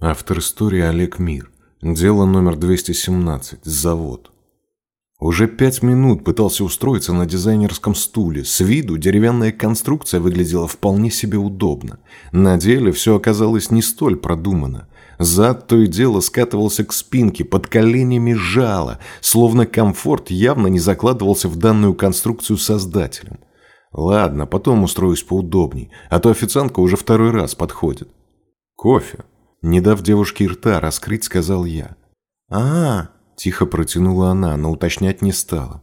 Автор истории Олег Мир. Дело номер 217. Завод. Уже пять минут пытался устроиться на дизайнерском стуле. С виду деревянная конструкция выглядела вполне себе удобно. На деле все оказалось не столь продумано. Зад то и дело скатывался к спинке, под коленями жало, словно комфорт явно не закладывался в данную конструкцию создателем. Ладно, потом устроюсь поудобней, а то официантка уже второй раз подходит. Кофе. Не дав девушке рта раскрыть, сказал я. а, тихо протянула она, но уточнять не стала.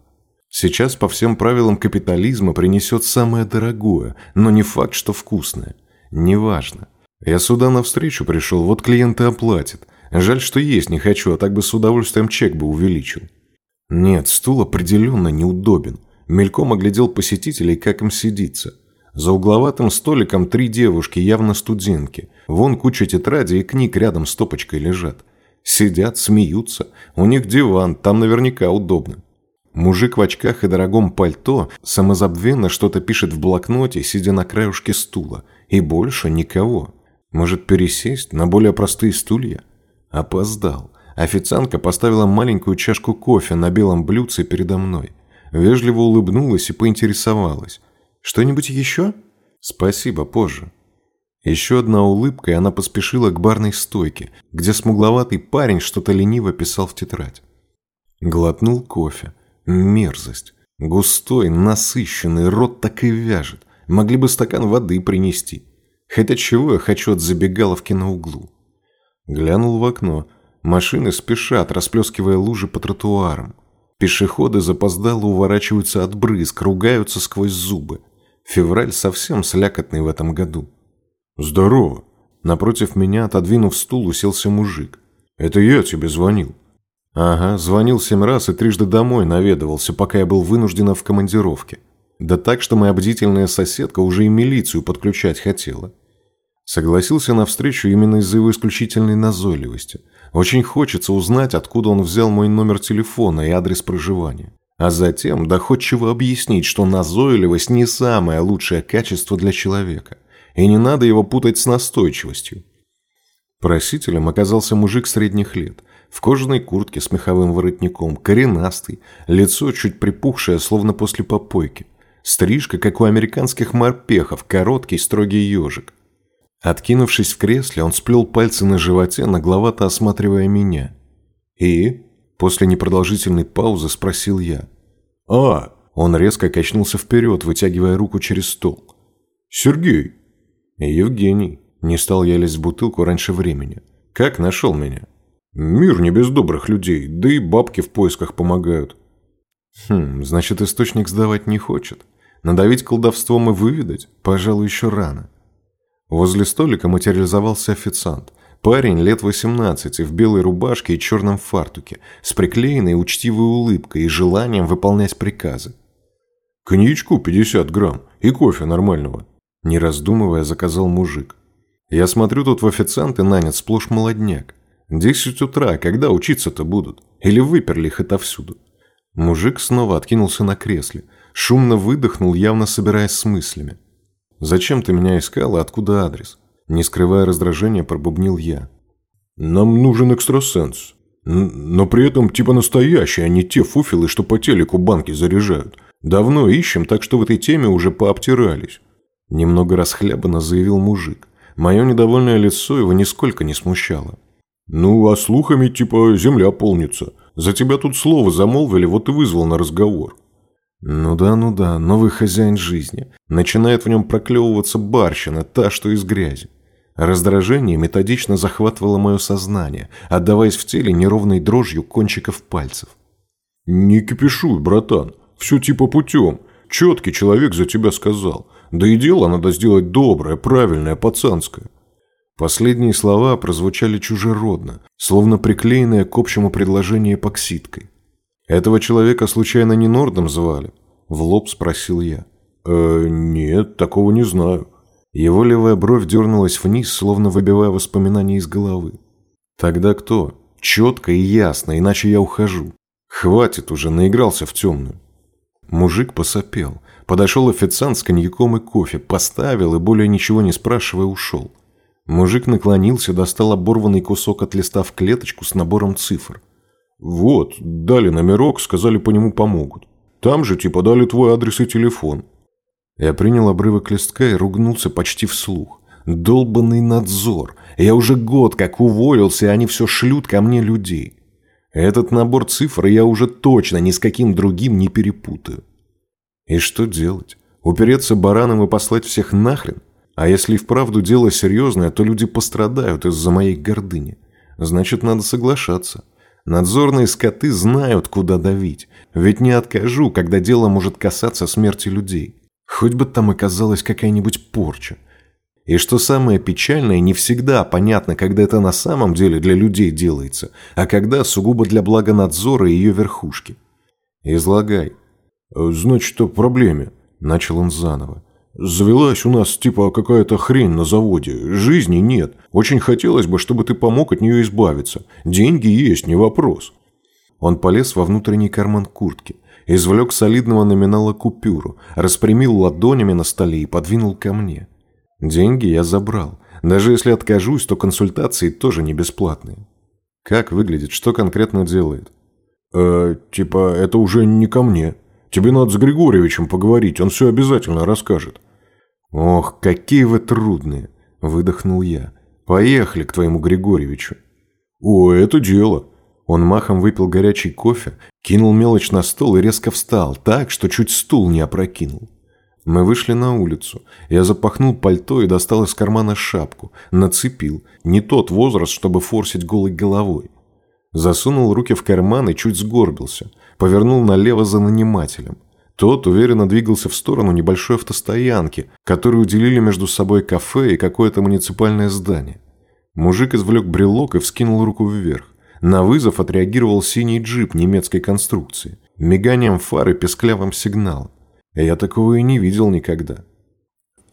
Сейчас по всем правилам капитализма принесет самое дорогое, но не факт, что вкусное. Неважно. Я сюда навстречу пришел, вот клиент и оплатит. Жаль, что есть не хочу, а так бы с удовольствием чек бы увеличил. Нет, стул определенно неудобен. Мельком оглядел посетителей, как им сидится. За угловатым столиком три девушки, явно студентки. Вон куча тетрадей и книг рядом с топочкой лежат. Сидят, смеются. У них диван, там наверняка удобно. Мужик в очках и дорогом пальто самозабвенно что-то пишет в блокноте, сидя на краюшке стула. И больше никого. Может пересесть на более простые стулья? Опоздал. Официантка поставила маленькую чашку кофе на белом блюдце передо мной. Вежливо улыбнулась и поинтересовалась. Что-нибудь еще? Спасибо, позже. Еще одна улыбка, и она поспешила к барной стойке, где смугловатый парень что-то лениво писал в тетрадь. Глотнул кофе. Мерзость. Густой, насыщенный, рот так и вяжет. Могли бы стакан воды принести. Хотя чего я хочу от забегаловки на углу? Глянул в окно. Машины спешат, расплескивая лужи по тротуарам. Пешеходы запоздало уворачиваются от брызг, ругаются сквозь зубы. Февраль совсем слякотный в этом году. «Здорово!» Напротив меня, отодвинув стул, уселся мужик. «Это я тебе звонил». «Ага, звонил семь раз и трижды домой наведывался, пока я был вынужден в командировке. Да так, что моя бдительная соседка уже и милицию подключать хотела». Согласился на встречу именно из-за его исключительной назойливости. Очень хочется узнать, откуда он взял мой номер телефона и адрес проживания а затем доходчиво объяснить, что назойливость не самое лучшее качество для человека, и не надо его путать с настойчивостью. Просителем оказался мужик средних лет, в кожаной куртке с меховым воротником, коренастый, лицо чуть припухшее, словно после попойки, стрижка, как у американских морпехов, короткий строгий ежик. Откинувшись в кресле, он сплел пальцы на животе, нагловато осматривая меня. «И?» После непродолжительной паузы спросил я. «А!» Он резко качнулся вперед, вытягивая руку через стол. «Сергей!» «Евгений!» Не стал я лезть в бутылку раньше времени. «Как нашел меня?» «Мир не без добрых людей, да и бабки в поисках помогают». «Хм, значит, источник сдавать не хочет. Надавить колдовством и выведать, пожалуй, еще рано». Возле столика материализовался официант – Парень лет 18 в белой рубашке и черном фартуке, с приклеенной учтивой улыбкой и желанием выполнять приказы. «Коньячку 50 грамм и кофе нормального», – не раздумывая заказал мужик. «Я смотрю, тут в официанты нанят сплошь молодняк. Десять утра, когда учиться-то будут? Или выперли их отовсюду?» Мужик снова откинулся на кресле, шумно выдохнул, явно собираясь с мыслями. «Зачем ты меня искал и откуда адрес?» Не скрывая раздражения, пробубнил я. «Нам нужен экстрасенс. Но при этом типа настоящий, а не те фуфелы, что по телеку банки заряжают. Давно ищем, так что в этой теме уже пообтирались». Немного расхлябанно заявил мужик. Мое недовольное лицо его нисколько не смущало. «Ну, а слухами типа земля полнится. За тебя тут слово замолвили, вот и вызвал на разговор». Ну да, ну да, новый хозяин жизни. Начинает в нем проклевываться барщина, та, что из грязи. Раздражение методично захватывало мое сознание, отдаваясь в теле неровной дрожью кончиков пальцев. «Не кипишуй, братан. Все типа путем. Четкий человек за тебя сказал. Да и дело надо сделать доброе, правильное, пацанское». Последние слова прозвучали чужеродно, словно приклеенные к общему предложению эпоксидкой. «Этого человека случайно не Нордом звали?» В лоб спросил я. «Э, нет, такого не знаю». Его левая бровь дернулась вниз, словно выбивая воспоминания из головы. «Тогда кто? Четко и ясно, иначе я ухожу. Хватит уже, наигрался в темную». Мужик посопел. Подошел официант с коньяком и кофе, поставил и, более ничего не спрашивая, ушел. Мужик наклонился, достал оборванный кусок от листа в клеточку с набором цифр. «Вот, дали номерок, сказали, по нему помогут. Там же типа дали твой адрес и телефон». Я принял обрывок листка и ругнулся почти вслух. Долбанный надзор. Я уже год как уволился, и они все шлют ко мне людей. Этот набор цифр я уже точно ни с каким другим не перепутаю. И что делать? Упереться бараном и послать всех нахрен? А если и вправду дело серьезное, то люди пострадают из-за моей гордыни. Значит, надо соглашаться. Надзорные скоты знают, куда давить. Ведь не откажу, когда дело может касаться смерти людей. Хоть бы там оказалась какая-нибудь порча. И что самое печальное, не всегда понятно, когда это на самом деле для людей делается, а когда сугубо для блага надзора и ее верхушки. «Излагай». «Значит, что проблеме?» – начал он заново. «Завелась у нас типа какая-то хрень на заводе. Жизни нет. Очень хотелось бы, чтобы ты помог от нее избавиться. Деньги есть, не вопрос». Он полез во внутренний карман куртки, извлек солидного номинала купюру, распрямил ладонями на столе и подвинул ко мне – Деньги я забрал. Даже если откажусь, то консультации тоже не бесплатные. Как выглядит, что конкретно делает? Э, типа, это уже не ко мне. Тебе надо с Григорьевичем поговорить, он все обязательно расскажет. Ох, какие вы трудные, выдохнул я. Поехали к твоему Григорьевичу. О, это дело. Он махом выпил горячий кофе, кинул мелочь на стол и резко встал, так, что чуть стул не опрокинул. Мы вышли на улицу. Я запахнул пальто и достал из кармана шапку. Нацепил. Не тот возраст, чтобы форсить голой головой. Засунул руки в карман и чуть сгорбился. Повернул налево за нанимателем. Тот уверенно двигался в сторону небольшой автостоянки, которую делили между собой кафе и какое-то муниципальное здание. Мужик извлек брелок и вскинул руку вверх. На вызов отреагировал синий джип немецкой конструкции. Миганием фары песклявым сигналом. Я такого и не видел никогда.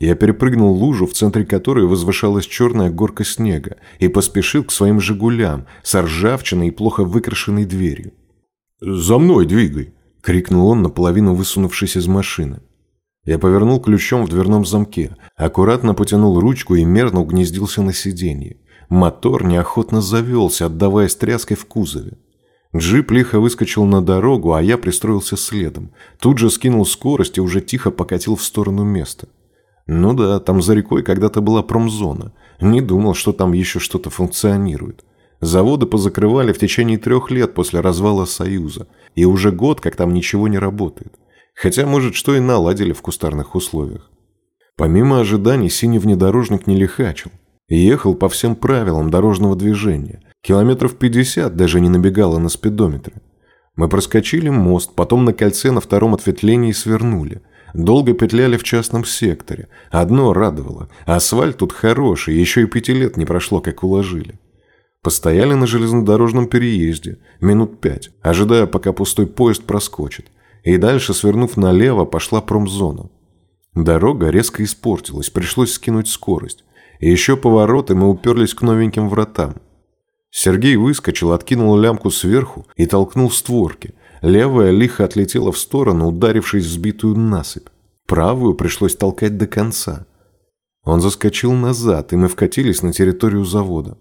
Я перепрыгнул лужу, в центре которой возвышалась черная горка снега, и поспешил к своим «Жигулям» с ржавчиной и плохо выкрашенной дверью. «За мной двигай!» — крикнул он, наполовину высунувшись из машины. Я повернул ключом в дверном замке, аккуратно потянул ручку и мерно угнездился на сиденье. Мотор неохотно завелся, отдаваясь тряской в кузове. Джип лихо выскочил на дорогу, а я пристроился следом. Тут же скинул скорость и уже тихо покатил в сторону места. Ну да, там за рекой когда-то была промзона. Не думал, что там еще что-то функционирует. Заводы позакрывали в течение трех лет после развала Союза. И уже год, как там ничего не работает. Хотя, может, что и наладили в кустарных условиях. Помимо ожиданий, синий внедорожник не лихачил. Ехал по всем правилам дорожного движения – Километров пятьдесят даже не набегало на спидометре. Мы проскочили мост, потом на кольце на втором ответвлении свернули. Долго петляли в частном секторе. Одно радовало. Асфальт тут хороший, еще и пяти лет не прошло, как уложили. Постояли на железнодорожном переезде. Минут пять, ожидая, пока пустой поезд проскочит. И дальше, свернув налево, пошла промзона. Дорога резко испортилась, пришлось скинуть скорость. И еще повороты мы уперлись к новеньким вратам. Сергей выскочил, откинул лямку сверху и толкнул створки. Левая лихо отлетела в сторону, ударившись в сбитую насыпь. Правую пришлось толкать до конца. Он заскочил назад, и мы вкатились на территорию завода.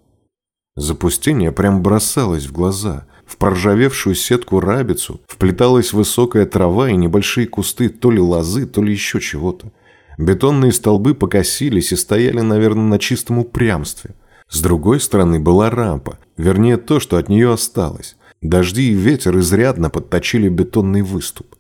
Запустение прям бросалось в глаза. В проржавевшую сетку рабицу вплеталась высокая трава и небольшие кусты то ли лозы, то ли еще чего-то. Бетонные столбы покосились и стояли, наверное, на чистом упрямстве. С другой стороны была рампа, вернее то, что от нее осталось. Дожди и ветер изрядно подточили бетонный выступ.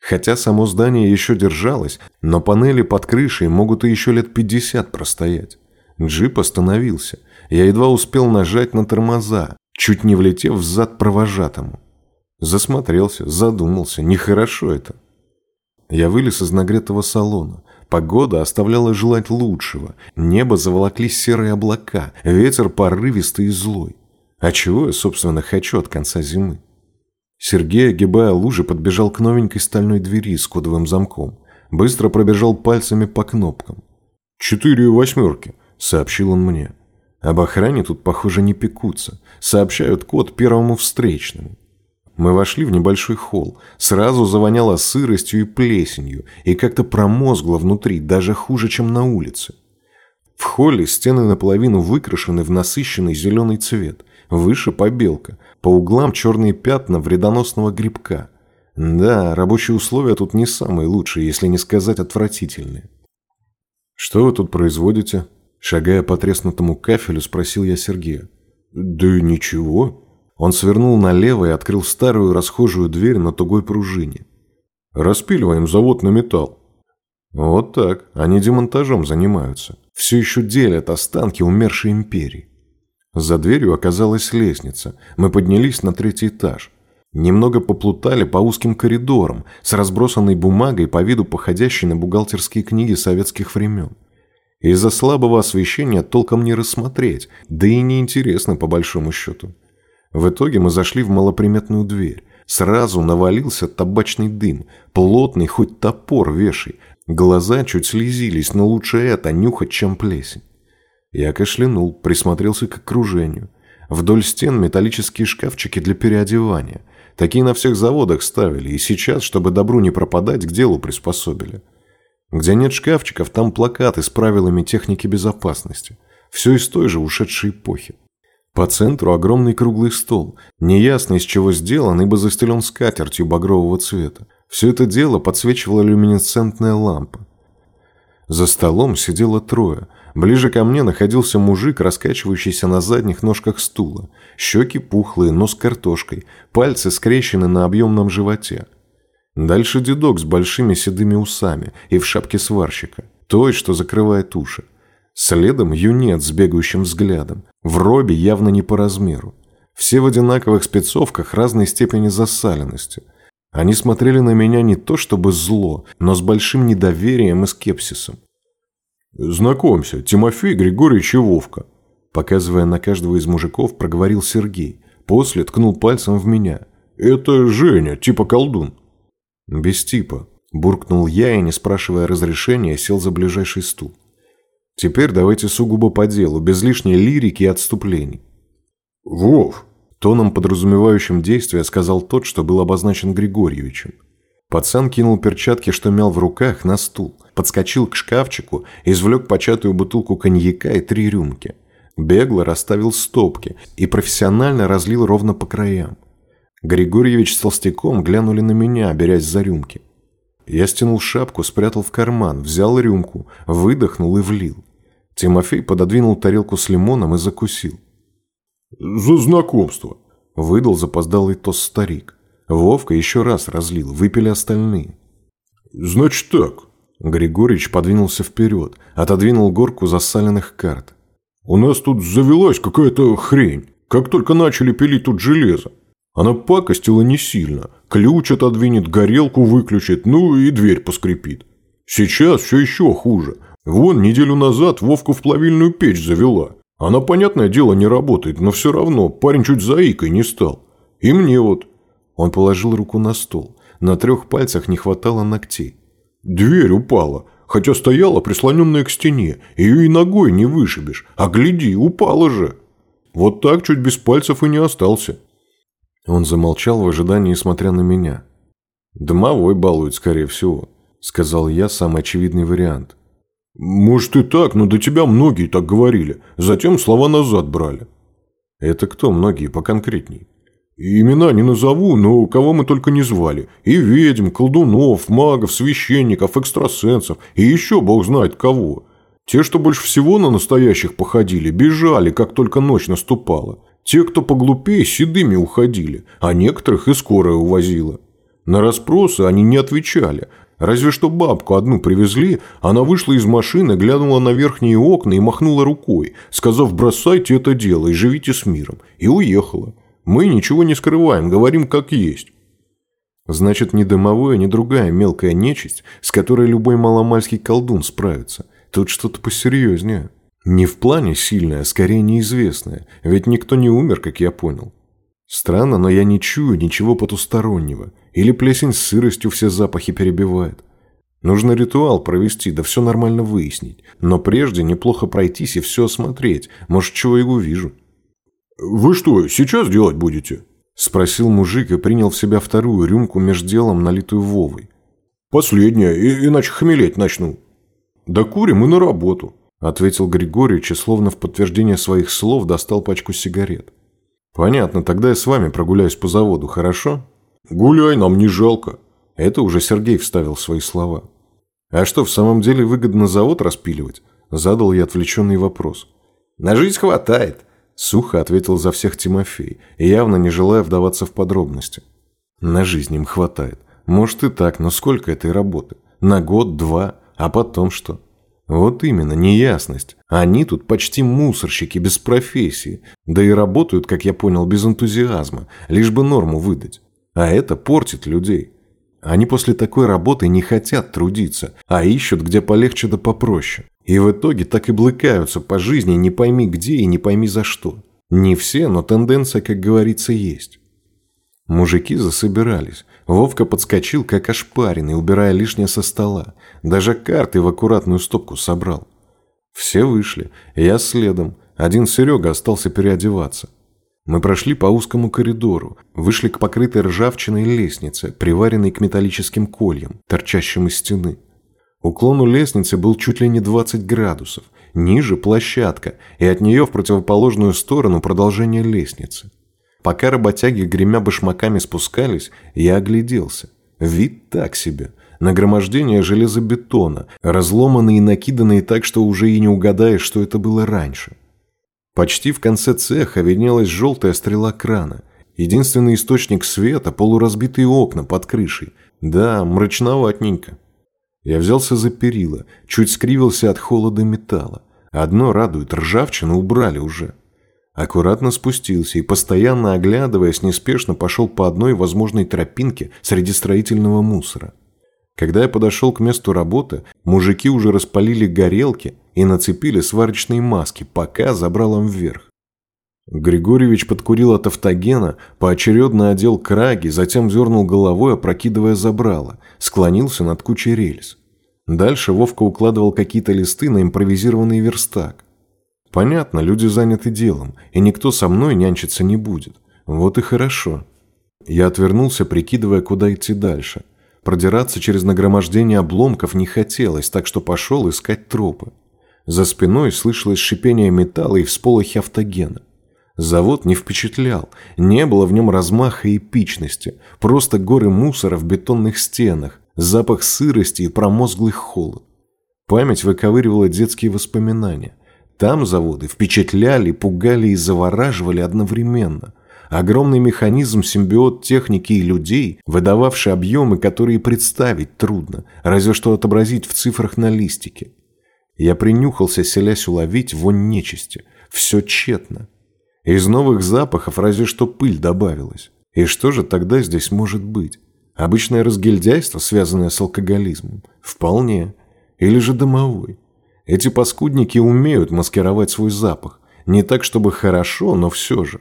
Хотя само здание еще держалось, но панели под крышей могут и еще лет 50 простоять. Джип остановился. Я едва успел нажать на тормоза, чуть не влетев в зад провожатому. Засмотрелся, задумался, нехорошо это. Я вылез из нагретого салона. Погода оставляла желать лучшего. Небо заволокли серые облака, ветер порывистый и злой. А чего я, собственно, хочу от конца зимы? Сергей, огибая лужи, подбежал к новенькой стальной двери с кодовым замком. Быстро пробежал пальцами по кнопкам. «Четыре восьмерки», — сообщил он мне. Об охране тут, похоже, не пекутся. Сообщают код первому встречному. Мы вошли в небольшой холл. Сразу завоняло сыростью и плесенью, и как-то промозгло внутри, даже хуже, чем на улице. В холле стены наполовину выкрашены в насыщенный зеленый цвет. Выше побелка. По углам черные пятна вредоносного грибка. Да, рабочие условия тут не самые лучшие, если не сказать отвратительные. «Что вы тут производите?» Шагая по треснутому кафелю, спросил я Сергея. «Да ничего». Он свернул налево и открыл старую расхожую дверь на тугой пружине. «Распиливаем завод на металл». Вот так, они демонтажом занимаются. Все еще делят останки умершей империи. За дверью оказалась лестница. Мы поднялись на третий этаж. Немного поплутали по узким коридорам с разбросанной бумагой по виду походящей на бухгалтерские книги советских времен. Из-за слабого освещения толком не рассмотреть, да и неинтересно по большому счету. В итоге мы зашли в малоприметную дверь. Сразу навалился табачный дым, плотный, хоть топор вешай. Глаза чуть слезились, но лучше это нюхать, чем плесень. Я кашлянул, присмотрелся к окружению. Вдоль стен металлические шкафчики для переодевания. Такие на всех заводах ставили, и сейчас, чтобы добру не пропадать, к делу приспособили. Где нет шкафчиков, там плакаты с правилами техники безопасности. Все из той же ушедшей эпохи. По центру огромный круглый стол, неясно из чего сделан, ибо застелен скатертью багрового цвета. Все это дело подсвечивала люминесцентная лампа. За столом сидело трое. Ближе ко мне находился мужик, раскачивающийся на задних ножках стула. Щеки пухлые, нос картошкой, пальцы скрещены на объемном животе. Дальше дедок с большими седыми усами и в шапке сварщика, той, что закрывает уши. Следом юнец с бегающим взглядом, в робе явно не по размеру. Все в одинаковых спецовках разной степени засаленности. Они смотрели на меня не то чтобы зло, но с большим недоверием и скепсисом. «Знакомься, Тимофей Григорьевич и Вовка», показывая на каждого из мужиков, проговорил Сергей. После ткнул пальцем в меня. «Это Женя, типа колдун». «Без типа», – буркнул я и, не спрашивая разрешения, сел за ближайший стул. «Теперь давайте сугубо по делу, без лишней лирики и отступлений». «Вов!» – тоном, подразумевающим действие, сказал тот, что был обозначен Григорьевичем. Пацан кинул перчатки, что мял в руках, на стул, подскочил к шкафчику, извлек початую бутылку коньяка и три рюмки. Бегло расставил стопки и профессионально разлил ровно по краям. Григорьевич с толстяком глянули на меня, берясь за рюмки. Я стянул шапку, спрятал в карман, взял рюмку, выдохнул и влил. Тимофей пододвинул тарелку с лимоном и закусил. «За знакомство!» – выдал запоздалый тост старик. Вовка еще раз разлил, выпили остальные. «Значит так». Григорьевич подвинулся вперед, отодвинул горку засаленных карт. «У нас тут завелась какая-то хрень. Как только начали пилить тут железо, она пакостила не сильно. Ключ отодвинет, горелку выключит, ну и дверь поскрипит. Сейчас все еще хуже. Вон, неделю назад Вовку в плавильную печь завела. Она, понятное дело, не работает, но все равно парень чуть заикой не стал. И мне вот. Он положил руку на стол. На трех пальцах не хватало ногтей. Дверь упала, хотя стояла прислоненная к стене. Ее и ногой не вышибешь. А гляди, упала же. Вот так чуть без пальцев и не остался. Он замолчал в ожидании, смотря на меня. «Домовой балует, скорее всего», — сказал я самый очевидный вариант. «Может и так, но до тебя многие так говорили. Затем слова назад брали». «Это кто многие, поконкретней?» «Имена не назову, но кого мы только не звали. И ведьм, колдунов, магов, священников, экстрасенсов, и еще бог знает кого. Те, что больше всего на настоящих походили, бежали, как только ночь наступала. Те, кто поглупее, седыми уходили, а некоторых и скорая увозила. На расспросы они не отвечали. Разве что бабку одну привезли, она вышла из машины, глянула на верхние окна и махнула рукой, сказав «бросайте это дело и живите с миром», и уехала. Мы ничего не скрываем, говорим как есть. Значит, ни дымовое, ни другая мелкая нечисть, с которой любой маломальский колдун справится. Тут что-то посерьезнее. Не в плане сильное, а скорее неизвестное, ведь никто не умер, как я понял. Странно, но я не чую ничего потустороннего. Или плесень с сыростью все запахи перебивает. Нужно ритуал провести, да все нормально выяснить. Но прежде неплохо пройтись и все осмотреть. Может, чего и увижу. «Вы что, сейчас делать будете?» Спросил мужик и принял в себя вторую рюмку меж делом, налитую Вовой. «Последняя, иначе хмелеть начну». «Да курим и на работу. ответил Григорьевич и словно в подтверждение своих слов достал пачку сигарет. Понятно, тогда я с вами прогуляюсь по заводу, хорошо? Гуляй, нам не жалко. Это уже Сергей вставил свои слова. А что, в самом деле выгодно завод распиливать? Задал я отвлеченный вопрос. На жизнь хватает, сухо ответил за всех Тимофей, явно не желая вдаваться в подробности. На жизнь им хватает. Может и так, но сколько этой работы? На год, два, а потом что? Вот именно, неясность. Они тут почти мусорщики без профессии. Да и работают, как я понял, без энтузиазма, лишь бы норму выдать. А это портит людей. Они после такой работы не хотят трудиться, а ищут где полегче да попроще. И в итоге так и блыкаются по жизни не пойми где и не пойми за что. Не все, но тенденция, как говорится, есть. Мужики засобирались. Вовка подскочил, как ошпаренный, убирая лишнее со стола. Даже карты в аккуратную стопку собрал. Все вышли. Я следом. Один Серега остался переодеваться. Мы прошли по узкому коридору, вышли к покрытой ржавчиной лестнице, приваренной к металлическим кольям, торчащим из стены. Уклон у лестницы был чуть ли не 20 градусов. Ниже площадка, и от нее в противоположную сторону продолжение лестницы. Пока работяги, гремя башмаками, спускались, я огляделся. Вид так себе. Нагромождение железобетона, разломанные и накиданные так, что уже и не угадаешь, что это было раньше. Почти в конце цеха виднелась желтая стрела крана. Единственный источник света – полуразбитые окна под крышей. Да, мрачноватненько. Я взялся за перила, чуть скривился от холода металла. Одно радует – ржавчину убрали уже. Аккуратно спустился и, постоянно оглядываясь, неспешно пошел по одной возможной тропинке среди строительного мусора. Когда я подошел к месту работы, мужики уже распалили горелки и нацепили сварочные маски, пока забрал им вверх. Григорьевич подкурил от автогена, поочередно одел краги, затем дернул головой, опрокидывая забрало, склонился над кучей рельс. Дальше Вовка укладывал какие-то листы на импровизированный верстак. Понятно, люди заняты делом, и никто со мной нянчиться не будет. Вот и хорошо. Я отвернулся, прикидывая, куда идти дальше. Продираться через нагромождение обломков не хотелось, так что пошел искать тропы. За спиной слышалось шипение металла и всполохи автогена. Завод не впечатлял, не было в нем размаха и эпичности, просто горы мусора в бетонных стенах, запах сырости и промозглый холод. Память выковыривала детские воспоминания. Там заводы впечатляли, пугали и завораживали одновременно. Огромный механизм симбиот техники и людей, выдававший объемы, которые представить трудно, разве что отобразить в цифрах на листике. Я принюхался, селясь уловить вонь нечисти. Все тщетно. Из новых запахов разве что пыль добавилась. И что же тогда здесь может быть? Обычное разгильдяйство, связанное с алкоголизмом? Вполне. Или же домовой? Эти паскудники умеют маскировать свой запах. Не так, чтобы хорошо, но все же.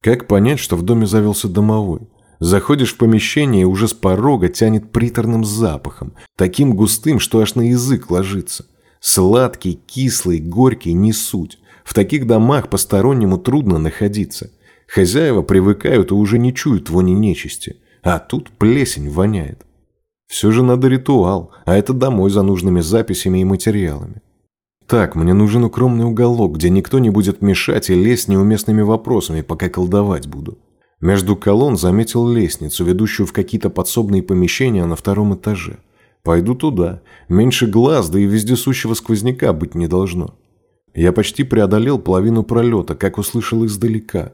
Как понять, что в доме завелся домовой? Заходишь в помещение и уже с порога тянет приторным запахом, таким густым, что аж на язык ложится. Сладкий, кислый, горький – не суть. В таких домах постороннему трудно находиться. Хозяева привыкают и уже не чуют вони нечисти. А тут плесень воняет. Все же надо ритуал, а это домой за нужными записями и материалами. Так, мне нужен укромный уголок, где никто не будет мешать и лезть неуместными вопросами, пока колдовать буду. Между колонн заметил лестницу, ведущую в какие-то подсобные помещения на втором этаже. Пойду туда. Меньше глаз, да и вездесущего сквозняка быть не должно. Я почти преодолел половину пролета, как услышал издалека.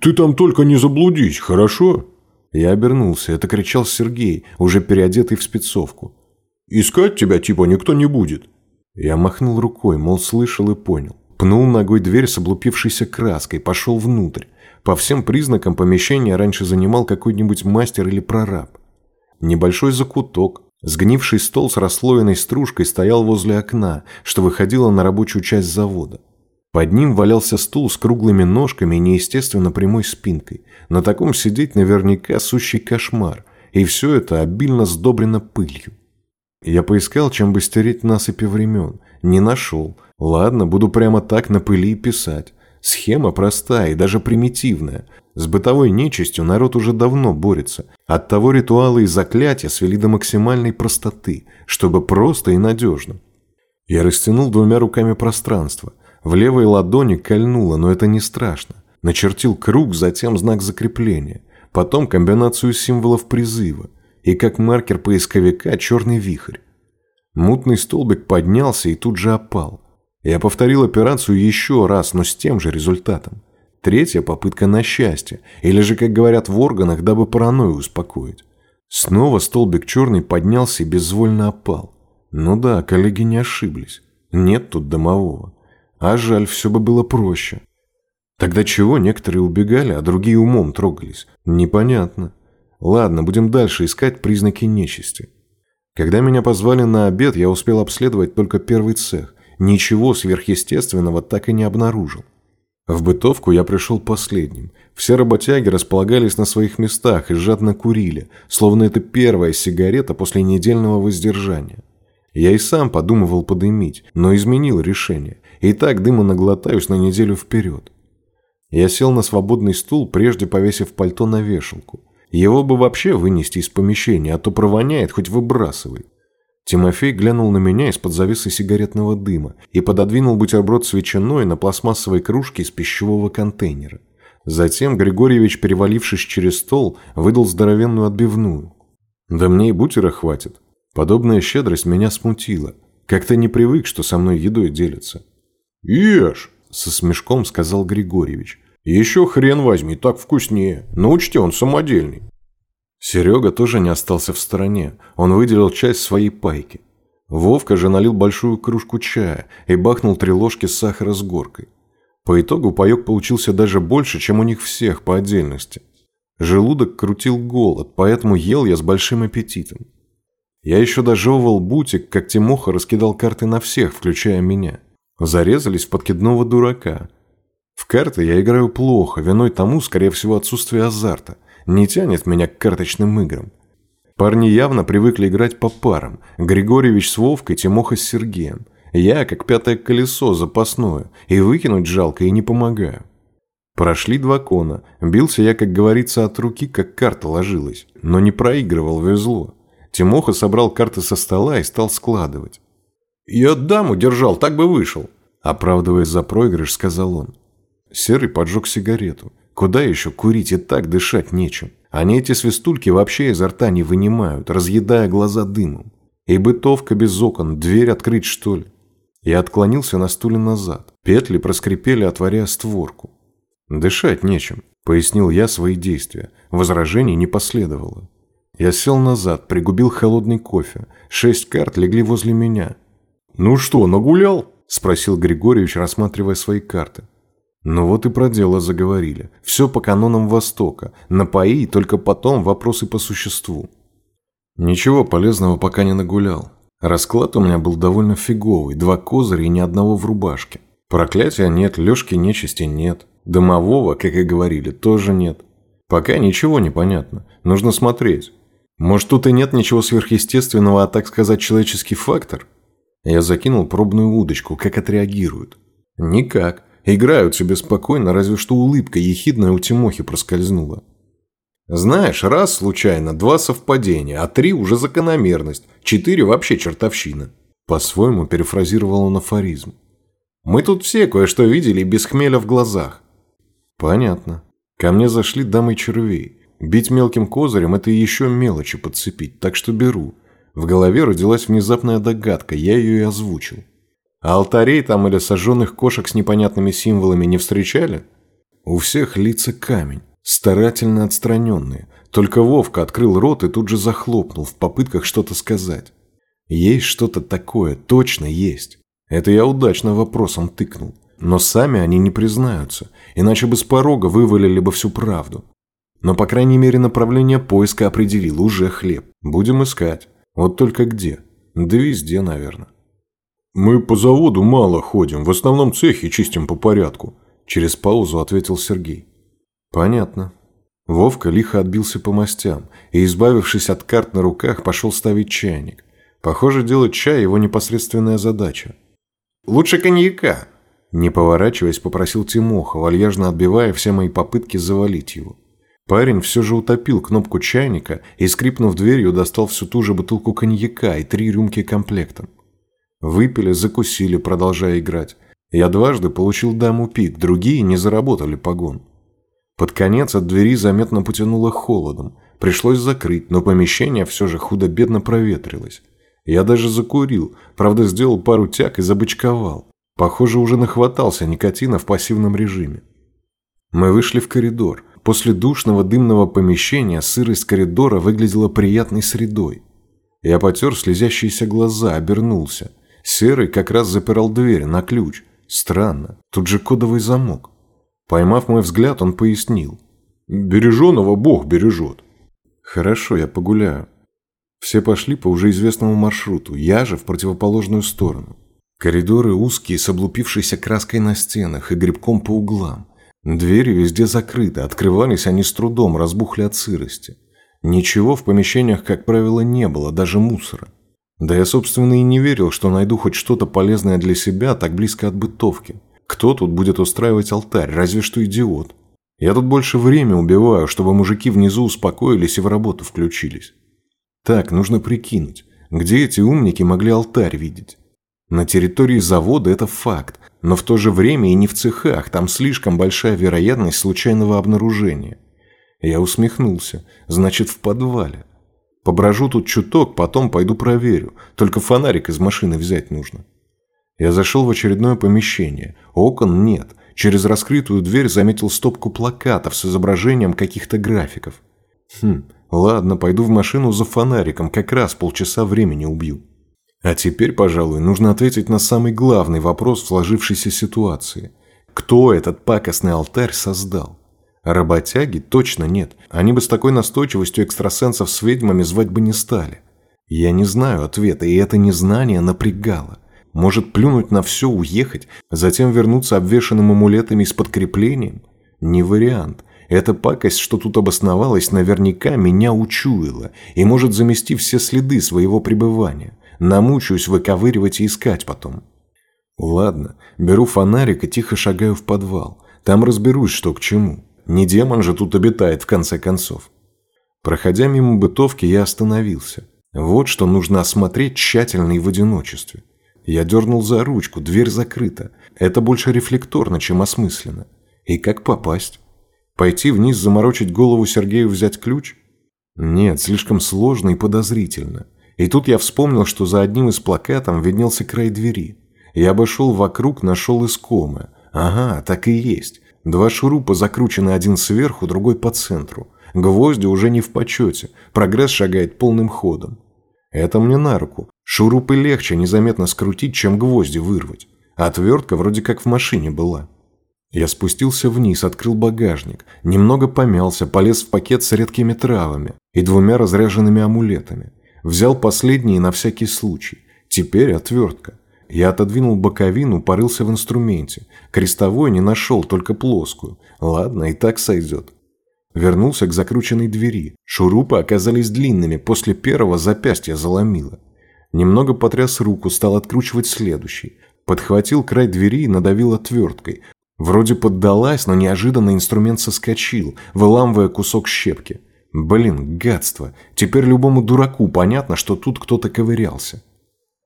«Ты там только не заблудись, хорошо?» Я обернулся. Это кричал Сергей, уже переодетый в спецовку. «Искать тебя типа никто не будет». Я махнул рукой, мол, слышал и понял. Пнул ногой дверь с облупившейся краской, пошел внутрь. По всем признакам помещения раньше занимал какой-нибудь мастер или прораб. Небольшой закуток, сгнивший стол с расслоенной стружкой стоял возле окна, что выходило на рабочую часть завода. Под ним валялся стул с круглыми ножками и неестественно прямой спинкой. На таком сидеть наверняка сущий кошмар. И все это обильно сдобрено пылью. Я поискал, чем бы стереть насыпи времен. Не нашел. Ладно, буду прямо так на пыли писать. Схема простая и даже примитивная. С бытовой нечистью народ уже давно борется. Оттого ритуалы и заклятия свели до максимальной простоты, чтобы просто и надежно. Я растянул двумя руками пространство. В левой ладони кольнуло, но это не страшно. Начертил круг, затем знак закрепления. Потом комбинацию символов призыва. И как маркер поисковика черный вихрь. Мутный столбик поднялся и тут же опал. Я повторил операцию еще раз, но с тем же результатом. Третья попытка на счастье, или же, как говорят в органах, дабы паранойю успокоить. Снова столбик черный поднялся и безвольно опал. Ну да, коллеги не ошиблись. Нет тут домового. А жаль, все бы было проще. Тогда чего некоторые убегали, а другие умом трогались? Непонятно. Ладно, будем дальше искать признаки нечисти. Когда меня позвали на обед, я успел обследовать только первый цех. Ничего сверхъестественного так и не обнаружил. В бытовку я пришел последним. Все работяги располагались на своих местах и жадно курили, словно это первая сигарета после недельного воздержания. Я и сам подумывал подымить, но изменил решение. И так дыма наглотаюсь на неделю вперед. Я сел на свободный стул, прежде повесив пальто на вешалку. Его бы вообще вынести из помещения, а то провоняет, хоть выбрасывай. Тимофей глянул на меня из-под завесы сигаретного дыма и пододвинул бутерброд с ветчиной на пластмассовой кружке из пищевого контейнера. Затем Григорьевич, перевалившись через стол, выдал здоровенную отбивную. Да мне и бутера хватит. Подобная щедрость меня смутила. Как-то не привык, что со мной едой делятся. «Ешь!» – со смешком сказал Григорьевич. «Еще хрен возьми, так вкуснее. Но учти, он самодельный». Серега тоже не остался в стороне. Он выделил часть своей пайки. Вовка же налил большую кружку чая и бахнул три ложки сахара с горкой. По итогу паёк получился даже больше, чем у них всех по отдельности. Желудок крутил голод, поэтому ел я с большим аппетитом. Я еще дожевывал бутик, как Тимоха раскидал карты на всех, включая меня. Зарезались в подкидного дурака. В карты я играю плохо, виной тому, скорее всего, отсутствие азарта. Не тянет меня к карточным играм. Парни явно привыкли играть по парам. Григорьевич с Вовкой, Тимоха с Сергеем. Я, как пятое колесо, запасное. И выкинуть жалко, и не помогаю. Прошли два кона. Бился я, как говорится, от руки, как карта ложилась. Но не проигрывал, везло. Тимоха собрал карты со стола и стал складывать. «Я даму держал, так бы вышел», – оправдываясь за проигрыш, сказал он. Серый поджег сигарету. Куда еще курить и так дышать нечем? Они эти свистульки вообще изо рта не вынимают, разъедая глаза дымом. И бытовка без окон, дверь открыть что ли? Я отклонился на стуле назад. Петли проскрипели, отворяя створку. «Дышать нечем», – пояснил я свои действия. Возражений не последовало. Я сел назад, пригубил холодный кофе. Шесть карт легли возле меня. «Ну что, нагулял?» – спросил Григорьевич, рассматривая свои карты. Ну вот и про дело заговорили. Все по канонам Востока. Напои, и только потом вопросы по существу. Ничего полезного пока не нагулял. Расклад у меня был довольно фиговый. Два козыря и ни одного в рубашке. Проклятия нет, Лешки нечисти нет. Домового, как и говорили, тоже нет. Пока ничего не понятно. Нужно смотреть. Может, тут и нет ничего сверхъестественного, а так сказать, человеческий фактор? Я закинул пробную удочку, как отреагируют. Никак. Играют себе спокойно, разве что улыбка ехидная у Тимохи проскользнула. Знаешь, раз случайно, два совпадения, а три уже закономерность, четыре вообще чертовщина. По-своему перефразировал он афоризм. Мы тут все кое-что видели без хмеля в глазах. Понятно. Ко мне зашли дамы червей. Бить мелким козырем – это еще мелочи подцепить, так что беру. В голове родилась внезапная догадка, я ее и озвучил. А алтарей там или сожженных кошек с непонятными символами не встречали? У всех лица камень, старательно отстраненные. Только Вовка открыл рот и тут же захлопнул в попытках что-то сказать. Есть что-то такое, точно есть. Это я удачно вопросом тыкнул. Но сами они не признаются, иначе бы с порога вывалили бы всю правду. Но, по крайней мере, направление поиска определил уже хлеб. Будем искать. Вот только где? Да везде, наверное. «Мы по заводу мало ходим, в основном цехи чистим по порядку», через паузу ответил Сергей. «Понятно». Вовка лихо отбился по мастям и, избавившись от карт на руках, пошел ставить чайник. Похоже, делать чай – его непосредственная задача. «Лучше коньяка», – не поворачиваясь, попросил Тимоха, вальяжно отбивая все мои попытки завалить его. Парень все же утопил кнопку чайника и, скрипнув дверью, достал всю ту же бутылку коньяка и три рюмки комплектом. Выпили, закусили, продолжая играть. Я дважды получил даму пик, другие не заработали погон. Под конец от двери заметно потянуло холодом. Пришлось закрыть, но помещение все же худо-бедно проветрилось. Я даже закурил, правда сделал пару тяг и забычковал. Похоже, уже нахватался никотина в пассивном режиме. Мы вышли в коридор. После душного дымного помещения сырость коридора выглядела приятной средой. Я потер слезящиеся глаза, обернулся. Серый как раз запирал дверь на ключ. Странно, тут же кодовый замок. Поймав мой взгляд, он пояснил. «Береженого Бог бережет». «Хорошо, я погуляю». Все пошли по уже известному маршруту, я же в противоположную сторону. Коридоры узкие, с облупившейся краской на стенах и грибком по углам. Двери везде закрыты, открывались они с трудом, разбухли от сырости. Ничего в помещениях, как правило, не было, даже мусора. Да я, собственно, и не верил, что найду хоть что-то полезное для себя так близко от бытовки. Кто тут будет устраивать алтарь, разве что идиот. Я тут больше время убиваю, чтобы мужики внизу успокоились и в работу включились. Так, нужно прикинуть, где эти умники могли алтарь видеть? На территории завода это факт, но в то же время и не в цехах, там слишком большая вероятность случайного обнаружения. Я усмехнулся. Значит, в подвале. Поброжу тут чуток, потом пойду проверю. Только фонарик из машины взять нужно. Я зашел в очередное помещение. Окон нет. Через раскрытую дверь заметил стопку плакатов с изображением каких-то графиков. Хм, ладно, пойду в машину за фонариком, как раз полчаса времени убью. А теперь, пожалуй, нужно ответить на самый главный вопрос в сложившейся ситуации. Кто этот пакостный алтарь создал? Работяги точно нет. Они бы с такой настойчивостью экстрасенсов с ведьмами звать бы не стали. Я не знаю ответа, и это незнание напрягало. Может плюнуть на все, уехать, затем вернуться обвешанным амулетами с подкреплением? Не вариант. Эта пакость, что тут обосновалась, наверняка меня учуяла и может замести все следы своего пребывания. Намучаюсь выковыривать и искать потом. Ладно, беру фонарик и тихо шагаю в подвал. Там разберусь, что к чему. Не демон же тут обитает, в конце концов. Проходя мимо бытовки, я остановился. Вот что нужно осмотреть тщательно и в одиночестве. Я дернул за ручку, дверь закрыта. Это больше рефлекторно, чем осмысленно. И как попасть? Пойти вниз, заморочить голову Сергею, взять ключ? Нет, слишком сложно и подозрительно. И тут я вспомнил, что за одним из плакатов виднелся край двери. Я обошел вокруг, нашел искомое. Ага, так и есть. Два шурупа закручены один сверху, другой по центру. Гвозди уже не в почете. Прогресс шагает полным ходом. Это мне на руку. Шурупы легче незаметно скрутить, чем гвозди вырвать. Отвертка вроде как в машине была. Я спустился вниз, открыл багажник, немного помялся, полез в пакет с редкими травами и двумя разряженными амулетами. Взял последние на всякий случай. Теперь отвертка. Я отодвинул боковину, порылся в инструменте. Крестовой не нашел, только плоскую. Ладно, и так сойдет. Вернулся к закрученной двери. Шурупы оказались длинными, после первого запястья заломило. Немного потряс руку, стал откручивать следующий. Подхватил край двери и надавил отверткой. Вроде поддалась, но неожиданно инструмент соскочил, выламывая кусок щепки. Блин, гадство. Теперь любому дураку понятно, что тут кто-то ковырялся.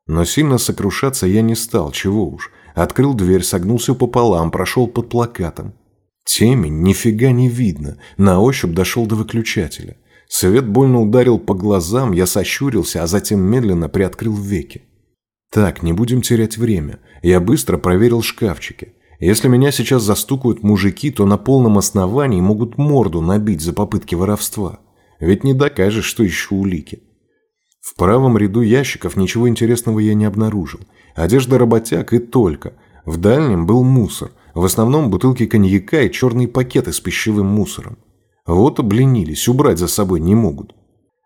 Но сильно сокрушаться я не стал, чего уж. Открыл дверь, согнулся пополам, прошел под плакатом. Темень нифига не видно. На ощупь дошел до выключателя. Свет больно ударил по глазам, я сощурился, а затем медленно приоткрыл веки. Так, не будем терять время. Я быстро проверил шкафчики. Если меня сейчас застукают мужики, то на полном основании могут морду набить за попытки воровства. Ведь не докажешь, что еще улики. В правом ряду ящиков ничего интересного я не обнаружил. Одежда работяг и только. В дальнем был мусор. В основном бутылки коньяка и черные пакеты с пищевым мусором. Вот обленились, убрать за собой не могут.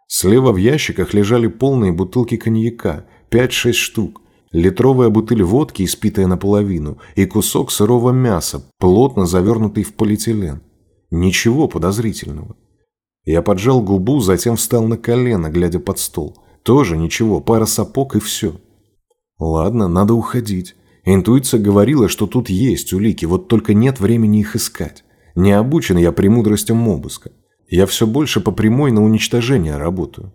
Слева в ящиках лежали полные бутылки коньяка, 5-6 штук литровая бутыль водки, испитая наполовину, и кусок сырого мяса, плотно завернутый в полиэтилен. Ничего подозрительного. Я поджал губу, затем встал на колено, глядя под стол. Тоже ничего, пара сапог и все. Ладно, надо уходить. Интуиция говорила, что тут есть улики, вот только нет времени их искать. Не обучен я премудростям обыска. Я все больше по прямой на уничтожение работаю.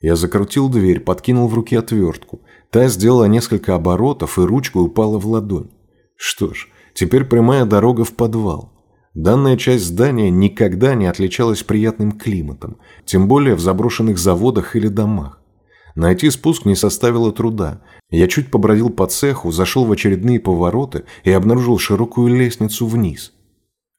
Я закрутил дверь, подкинул в руки отвертку. Та сделала несколько оборотов, и ручка упала в ладонь. Что ж, теперь прямая дорога в подвал. Данная часть здания никогда не отличалась приятным климатом, тем более в заброшенных заводах или домах. Найти спуск не составило труда. Я чуть побродил по цеху, зашел в очередные повороты и обнаружил широкую лестницу вниз.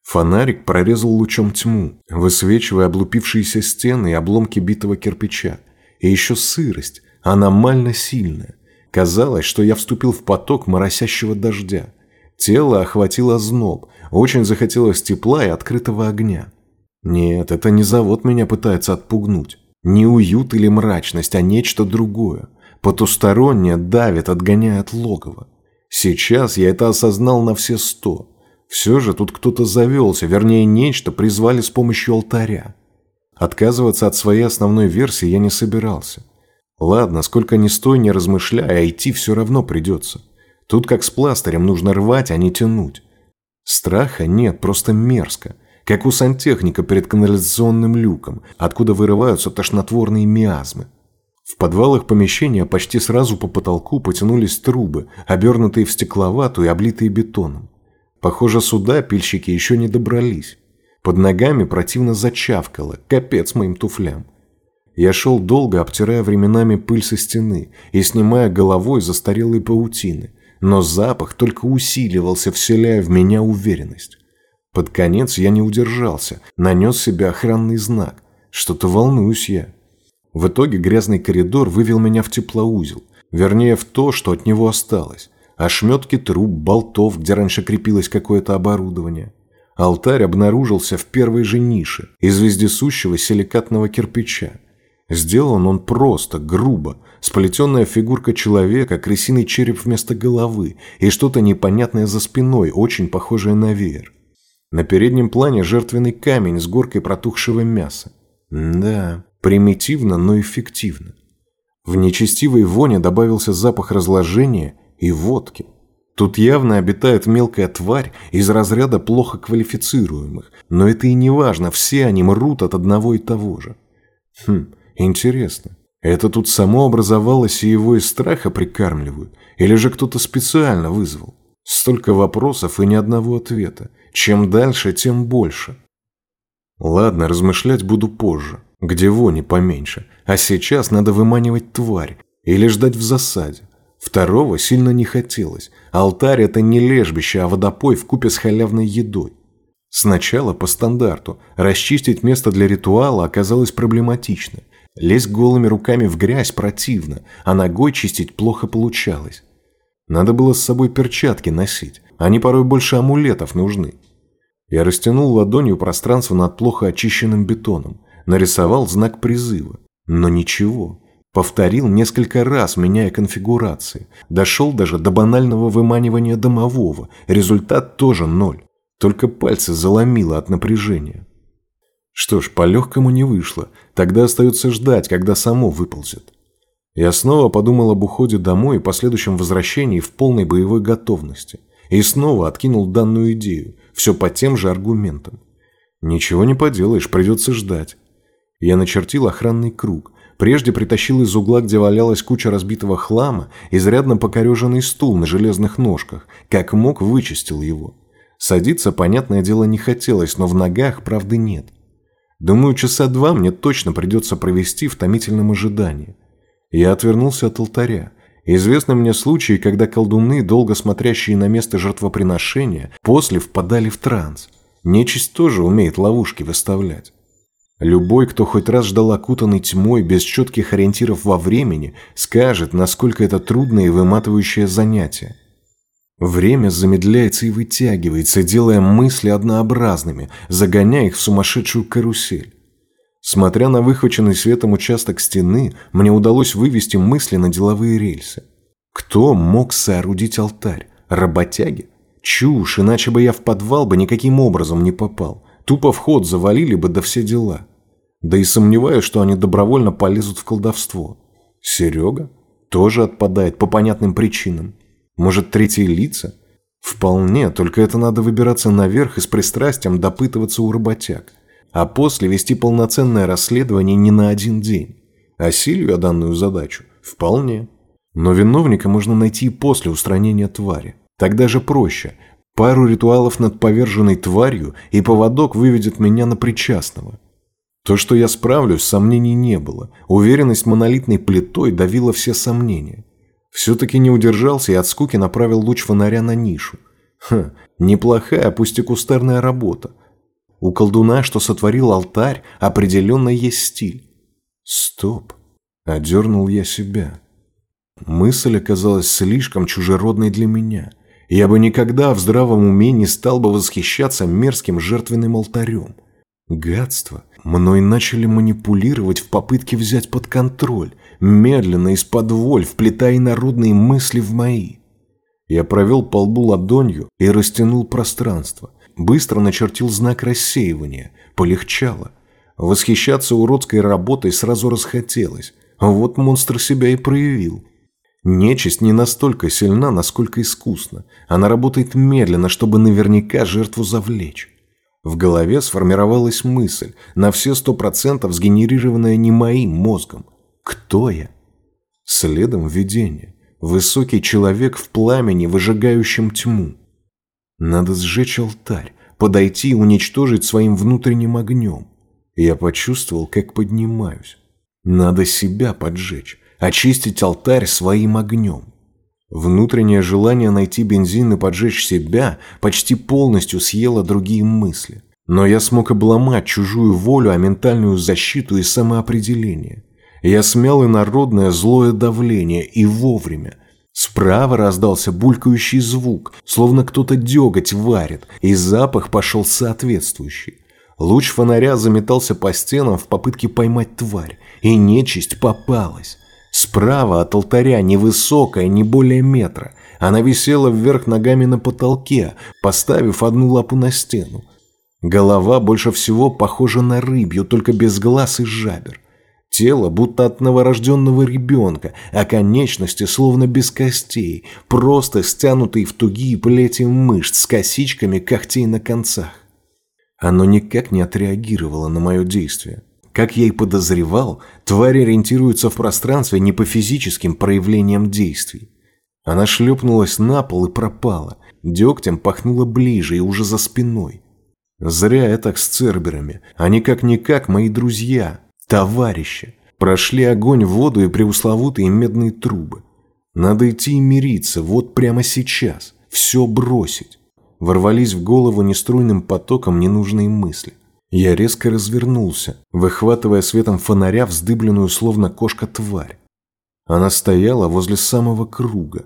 Фонарик прорезал лучом тьму, высвечивая облупившиеся стены и обломки битого кирпича. И еще сырость, аномально сильная. Казалось, что я вступил в поток моросящего дождя. Тело охватило зноб, очень захотелось тепла и открытого огня. Нет, это не завод меня пытается отпугнуть. Не уют или мрачность, а нечто другое. Потустороннее давит, отгоняя от логова. Сейчас я это осознал на все сто. Все же тут кто-то завелся, вернее, нечто призвали с помощью алтаря. Отказываться от своей основной версии я не собирался. Ладно, сколько ни стой, не размышляя, а идти все равно придется. Тут как с пластырем нужно рвать, а не тянуть. Страха нет, просто мерзко. Как у сантехника перед канализационным люком, откуда вырываются тошнотворные миазмы. В подвалах помещения почти сразу по потолку потянулись трубы, обернутые в стекловатую и облитые бетоном. Похоже, сюда пильщики еще не добрались. Под ногами противно зачавкало, капец моим туфлям. Я шел долго, обтирая временами пыль со стены и снимая головой застарелые паутины – но запах только усиливался, вселяя в меня уверенность. Под конец я не удержался, нанес себе охранный знак. Что-то волнуюсь я. В итоге грязный коридор вывел меня в теплоузел, вернее в то, что от него осталось. Ошметки труб, болтов, где раньше крепилось какое-то оборудование. Алтарь обнаружился в первой же нише из вездесущего силикатного кирпича. Сделан он просто, грубо, сплетенная фигурка человека, крысиный череп вместо головы и что-то непонятное за спиной, очень похожее на веер. На переднем плане жертвенный камень с горкой протухшего мяса. Да, примитивно, но эффективно. В нечестивой воне добавился запах разложения и водки. Тут явно обитает мелкая тварь из разряда плохо квалифицируемых, но это и не важно, все они мрут от одного и того же. Хм, Интересно, это тут само образовалось и его из страха прикармливают? Или же кто-то специально вызвал? Столько вопросов и ни одного ответа. Чем дальше, тем больше. Ладно, размышлять буду позже, где вони поменьше. А сейчас надо выманивать тварь или ждать в засаде. Второго сильно не хотелось. Алтарь – это не лежбище, а водопой в купе с халявной едой. Сначала по стандарту. Расчистить место для ритуала оказалось проблематично – Лезть голыми руками в грязь противно, а ногой чистить плохо получалось. Надо было с собой перчатки носить, они порой больше амулетов нужны. Я растянул ладонью пространство над плохо очищенным бетоном, нарисовал знак призыва, но ничего. Повторил несколько раз, меняя конфигурации. Дошел даже до банального выманивания домового. Результат тоже ноль. Только пальцы заломило от напряжения. Что ж, по-легкому не вышло. Тогда остается ждать, когда само выползет. Я снова подумал об уходе домой и последующем возвращении в полной боевой готовности. И снова откинул данную идею, все по тем же аргументам. Ничего не поделаешь, придется ждать. Я начертил охранный круг. Прежде притащил из угла, где валялась куча разбитого хлама, изрядно покореженный стул на железных ножках. Как мог, вычистил его. Садиться, понятное дело, не хотелось, но в ногах правды нет. Думаю, часа два мне точно придется провести в томительном ожидании. Я отвернулся от алтаря. Известны мне случаи, когда колдуны, долго смотрящие на место жертвоприношения, после впадали в транс. Нечисть тоже умеет ловушки выставлять. Любой, кто хоть раз ждал окутанной тьмой без четких ориентиров во времени, скажет, насколько это трудное и выматывающее занятие. Время замедляется и вытягивается, делая мысли однообразными, загоняя их в сумасшедшую карусель. Смотря на выхваченный светом участок стены, мне удалось вывести мысли на деловые рельсы. Кто мог соорудить алтарь? Работяги? Чушь, иначе бы я в подвал бы никаким образом не попал. Тупо вход завалили бы до все дела. Да и сомневаюсь, что они добровольно полезут в колдовство. Серега? Тоже отпадает по понятным причинам. Может, третьи лица? Вполне, только это надо выбираться наверх и с пристрастием допытываться у работяг. А после вести полноценное расследование не на один день. Осилю я данную задачу? Вполне. Но виновника можно найти после устранения твари. Тогда же проще. Пару ритуалов над поверженной тварью, и поводок выведет меня на причастного. То, что я справлюсь, сомнений не было. Уверенность монолитной плитой давила все сомнения. Все-таки не удержался и от скуки направил луч фонаря на нишу. Хм, неплохая, пусть и кустарная работа. У колдуна, что сотворил алтарь, определенно есть стиль. Стоп. Одернул я себя. Мысль оказалась слишком чужеродной для меня. Я бы никогда в здравом уме не стал бы восхищаться мерзким жертвенным алтарем. Гадство. Мной начали манипулировать в попытке взять под контроль, медленно, из-под воль, вплетая народные мысли в мои. Я провел по лбу ладонью и растянул пространство. Быстро начертил знак рассеивания. Полегчало. Восхищаться уродской работой сразу расхотелось. Вот монстр себя и проявил. Нечисть не настолько сильна, насколько искусна. Она работает медленно, чтобы наверняка жертву завлечь. В голове сформировалась мысль, на все сто процентов сгенерированная не моим мозгом. Кто я? Следом видение. Высокий человек в пламени, выжигающем тьму. Надо сжечь алтарь, подойти и уничтожить своим внутренним огнем. Я почувствовал, как поднимаюсь. Надо себя поджечь, очистить алтарь своим огнем. Внутреннее желание найти бензин и поджечь себя почти полностью съело другие мысли. Но я смог обломать чужую волю, а ментальную защиту и самоопределение. Я смял и народное злое давление, и вовремя. Справа раздался булькающий звук, словно кто-то деготь варит, и запах пошел соответствующий. Луч фонаря заметался по стенам в попытке поймать тварь, и нечисть попалась. Справа от алтаря невысокая, не более метра. Она висела вверх ногами на потолке, поставив одну лапу на стену. Голова больше всего похожа на рыбью, только без глаз и жабер. Тело будто от новорожденного ребенка, а конечности словно без костей, просто стянутые в тугие плети мышц с косичками когтей на концах. Оно никак не отреагировало на мое действие. Как я и подозревал, тварь ориентируется в пространстве не по физическим проявлениям действий. Она шлепнулась на пол и пропала. Дегтем пахнуло ближе и уже за спиной. Зря я так с церберами. Они как-никак мои друзья, Товарищи, прошли огонь, воду и преусловутые медные трубы. Надо идти и мириться, вот прямо сейчас, все бросить. Ворвались в голову неструйным потоком ненужные мысли. Я резко развернулся, выхватывая светом фонаря вздыбленную словно кошка тварь. Она стояла возле самого круга.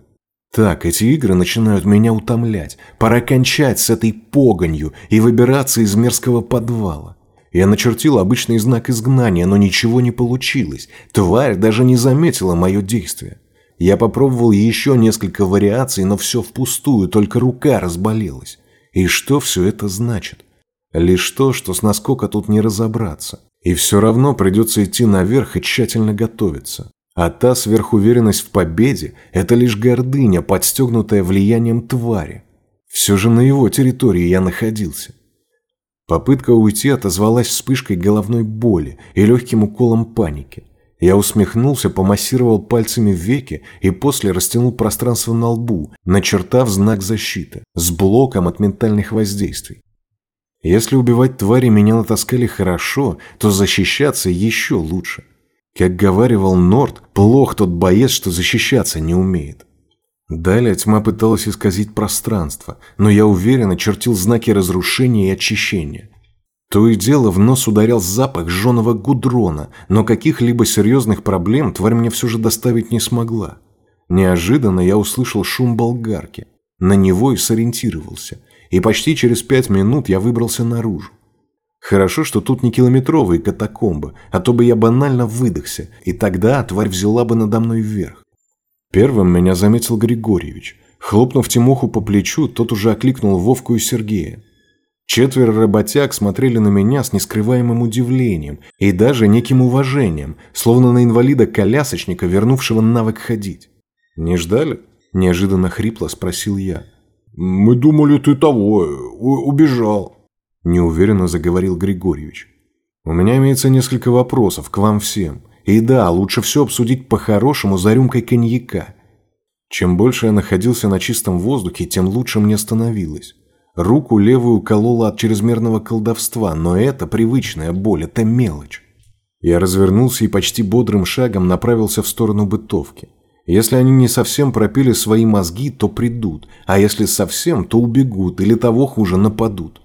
Так, эти игры начинают меня утомлять. Пора кончать с этой погонью и выбираться из мерзкого подвала. Я начертил обычный знак изгнания, но ничего не получилось. Тварь даже не заметила мое действие. Я попробовал еще несколько вариаций, но все впустую, только рука разболелась. И что все это значит? Лишь то, что с наскока тут не разобраться. И все равно придется идти наверх и тщательно готовиться. А та сверхуверенность в победе – это лишь гордыня, подстегнутая влиянием твари. Все же на его территории я находился. Попытка уйти отозвалась вспышкой головной боли и легким уколом паники. Я усмехнулся, помассировал пальцами веки и после растянул пространство на лбу, начертав знак защиты, с блоком от ментальных воздействий. Если убивать твари меня натаскали хорошо, то защищаться еще лучше. Как говаривал Норд, плох тот боец, что защищаться не умеет. Далее тьма пыталась исказить пространство, но я уверенно чертил знаки разрушения и очищения. То и дело в нос ударял запах жженого гудрона, но каких-либо серьезных проблем тварь мне все же доставить не смогла. Неожиданно я услышал шум болгарки. На него и сориентировался. И почти через пять минут я выбрался наружу. Хорошо, что тут не километровые катакомбы, а то бы я банально выдохся, и тогда тварь взяла бы надо мной вверх. Первым меня заметил Григорьевич. Хлопнув Тимоху по плечу, тот уже окликнул Вовку и Сергея. Четверо работяг смотрели на меня с нескрываемым удивлением и даже неким уважением, словно на инвалида-колясочника, вернувшего навык ходить. «Не ждали?» – неожиданно хрипло спросил я. «Мы думали, ты того, убежал», – неуверенно заговорил Григорьевич. «У меня имеется несколько вопросов к вам всем. И да, лучше все обсудить по-хорошему за рюмкой коньяка. Чем больше я находился на чистом воздухе, тем лучше мне становилось. Руку левую колола от чрезмерного колдовства, но это привычная боль, это мелочь. Я развернулся и почти бодрым шагом направился в сторону бытовки. Если они не совсем пропили свои мозги, то придут, а если совсем, то убегут или того хуже нападут.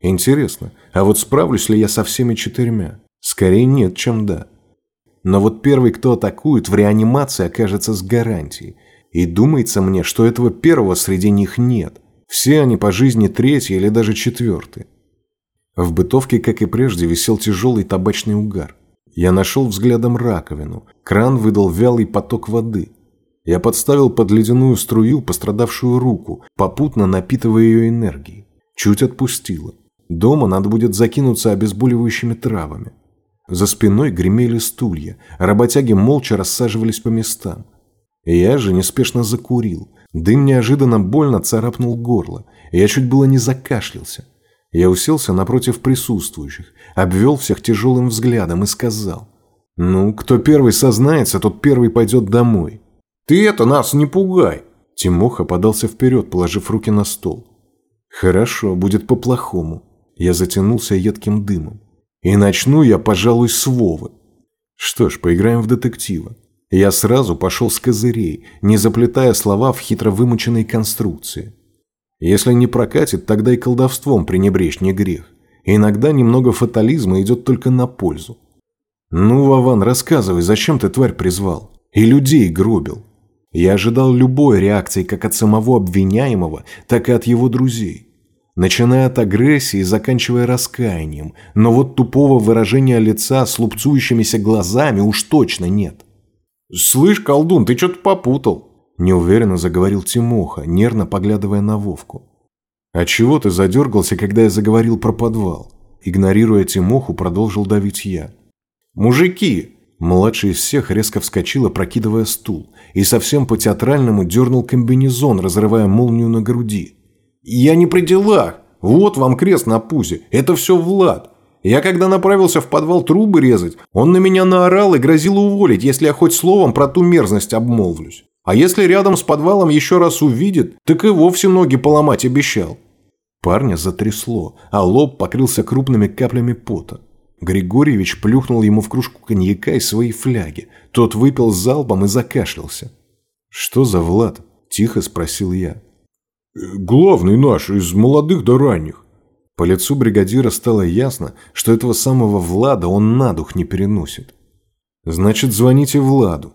Интересно, а вот справлюсь ли я со всеми четырьмя? Скорее нет, чем да. Но вот первый, кто атакует, в реанимации окажется с гарантией. И думается мне, что этого первого среди них нет. Все они по жизни третий или даже четвертый. В бытовке, как и прежде, висел тяжелый табачный угар. Я нашел взглядом раковину. Кран выдал вялый поток воды. Я подставил под ледяную струю пострадавшую руку, попутно напитывая ее энергией. Чуть отпустило. Дома надо будет закинуться обезболивающими травами. За спиной гремели стулья, работяги молча рассаживались по местам. Я же неспешно закурил. Дым неожиданно больно царапнул горло. Я чуть было не закашлялся. Я уселся напротив присутствующих, обвел всех тяжелым взглядом и сказал. «Ну, кто первый сознается, тот первый пойдет домой». «Ты это нас не пугай!» Тимоха подался вперед, положив руки на стол. «Хорошо, будет по-плохому». Я затянулся едким дымом. «И начну я, пожалуй, с Вовы». Что ж, поиграем в детектива. Я сразу пошел с козырей, не заплетая слова в хитро вымученной конструкции. Если не прокатит, тогда и колдовством пренебречь не грех. иногда немного фатализма идет только на пользу. Ну, Вован, рассказывай, зачем ты тварь призвал? И людей гробил. Я ожидал любой реакции как от самого обвиняемого, так и от его друзей. Начиная от агрессии и заканчивая раскаянием, но вот тупого выражения лица с лупцующимися глазами уж точно нет. «Слышь, колдун, ты что-то попутал», – неуверенно заговорил Тимоха, нервно поглядывая на Вовку. «А чего ты задергался, когда я заговорил про подвал?» Игнорируя Тимоху, продолжил давить я. «Мужики!» Младший из всех резко вскочил, опрокидывая стул, и совсем по-театральному дернул комбинезон, разрывая молнию на груди. «Я не при делах! Вот вам крест на пузе! Это все Влад! Я когда направился в подвал трубы резать, он на меня наорал и грозил уволить, если я хоть словом про ту мерзность обмолвлюсь. А если рядом с подвалом еще раз увидит, так и вовсе ноги поломать обещал. Парня затрясло, а лоб покрылся крупными каплями пота. Григорьевич плюхнул ему в кружку коньяка из своей фляги. Тот выпил залпом и закашлялся. «Что за Влад?» – тихо спросил я. «Главный наш, из молодых до ранних. По лицу бригадира стало ясно, что этого самого Влада он на дух не переносит. Значит, звоните Владу.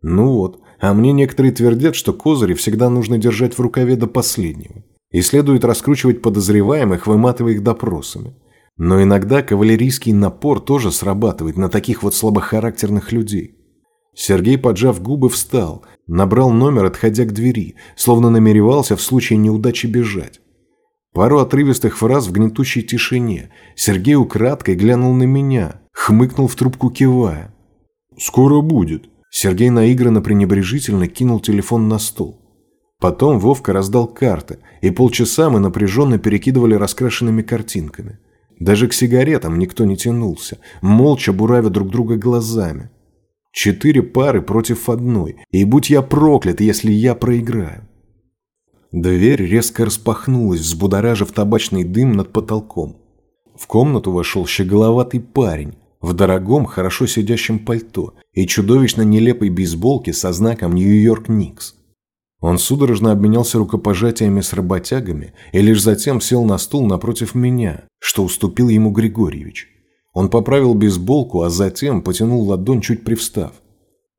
Ну вот, а мне некоторые твердят, что козыри всегда нужно держать в рукаве до последнего. И следует раскручивать подозреваемых, выматывая их допросами. Но иногда кавалерийский напор тоже срабатывает на таких вот слабохарактерных людей. Сергей, поджав губы, встал, набрал номер, отходя к двери, словно намеревался в случае неудачи бежать. Пару отрывистых фраз в гнетущей тишине. Сергей украдкой глянул на меня, хмыкнул в трубку кивая. «Скоро будет». Сергей наигранно пренебрежительно кинул телефон на стол. Потом Вовка раздал карты, и полчаса мы напряженно перекидывали раскрашенными картинками. Даже к сигаретам никто не тянулся, молча буравя друг друга глазами. Четыре пары против одной, и будь я проклят, если я проиграю. Дверь резко распахнулась, взбудоражив табачный дым над потолком. В комнату вошел щеголоватый парень в дорогом, хорошо сидящем пальто и чудовищно нелепой бейсболке со знаком «Нью-Йорк Никс». Он судорожно обменялся рукопожатиями с работягами и лишь затем сел на стул напротив меня, что уступил ему Григорьевич. Он поправил бейсболку, а затем потянул ладонь, чуть привстав.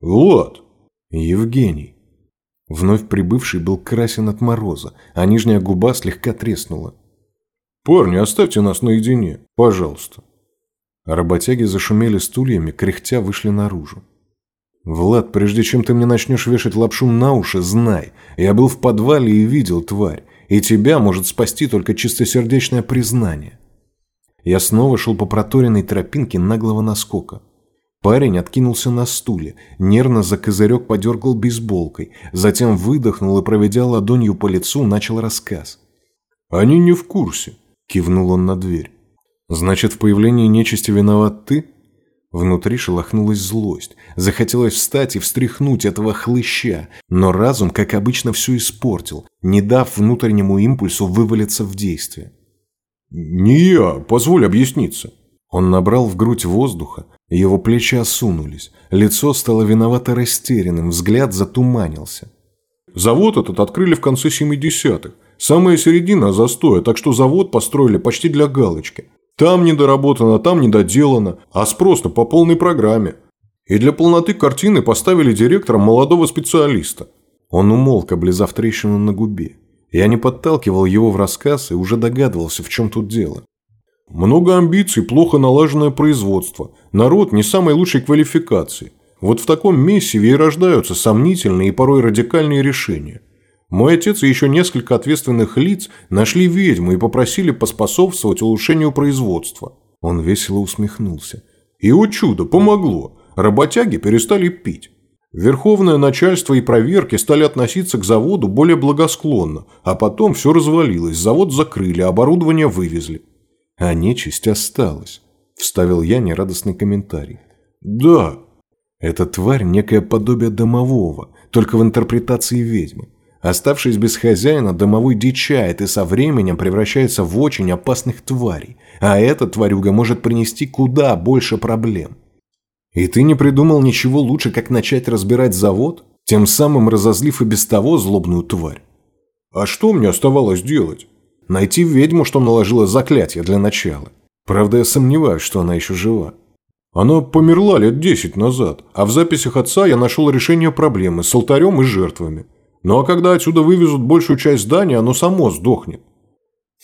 «Вот!» «Евгений». Вновь прибывший был красен от мороза, а нижняя губа слегка треснула. «Парни, оставьте нас наедине, пожалуйста». Работяги зашумели стульями, кряхтя вышли наружу. «Влад, прежде чем ты мне начнешь вешать лапшу на уши, знай, я был в подвале и видел тварь, и тебя может спасти только чистосердечное признание». Я снова шел по проторенной тропинке наглого наскока. Парень откинулся на стуле, нервно за козырек подергал бейсболкой, затем выдохнул и, проведя ладонью по лицу, начал рассказ. «Они не в курсе», – кивнул он на дверь. «Значит, в появлении нечисти виноват ты?» Внутри шелохнулась злость. Захотелось встать и встряхнуть этого хлыща, но разум, как обычно, все испортил, не дав внутреннему импульсу вывалиться в действие. «Не я, позволь объясниться». Он набрал в грудь воздуха, его плечи осунулись, лицо стало виновато растерянным, взгляд затуманился. Завод этот открыли в конце 70-х. Самая середина застоя, так что завод построили почти для галочки. Там недоработано, там недоделано, а спрос-то по полной программе. И для полноты картины поставили директором молодого специалиста. Он умолк, облизав трещину на губе. Я не подталкивал его в рассказ и уже догадывался, в чем тут дело. Много амбиций, плохо налаженное производство. Народ не самой лучшей квалификации. Вот в таком мессиве и рождаются сомнительные и порой радикальные решения. Мой отец и еще несколько ответственных лиц нашли ведьму и попросили поспособствовать улучшению производства. Он весело усмехнулся. И, о чудо, помогло. Работяги перестали пить. Верховное начальство и проверки стали относиться к заводу более благосклонно, а потом все развалилось, завод закрыли, оборудование вывезли. А нечисть осталась, вставил я нерадостный комментарий. Да. Эта тварь некое подобие домового, только в интерпретации ведьмы. Оставшись без хозяина, домовой дичает и со временем превращается в очень опасных тварей. А эта тварюга может принести куда больше проблем. И ты не придумал ничего лучше, как начать разбирать завод, тем самым разозлив и без того злобную тварь. А что мне оставалось делать? Найти ведьму, что наложила заклятие для начала. Правда, я сомневаюсь, что она еще жива. Она померла лет десять назад, а в записях отца я нашел решение проблемы с алтарем и жертвами. Ну а когда отсюда вывезут большую часть здания, оно само сдохнет.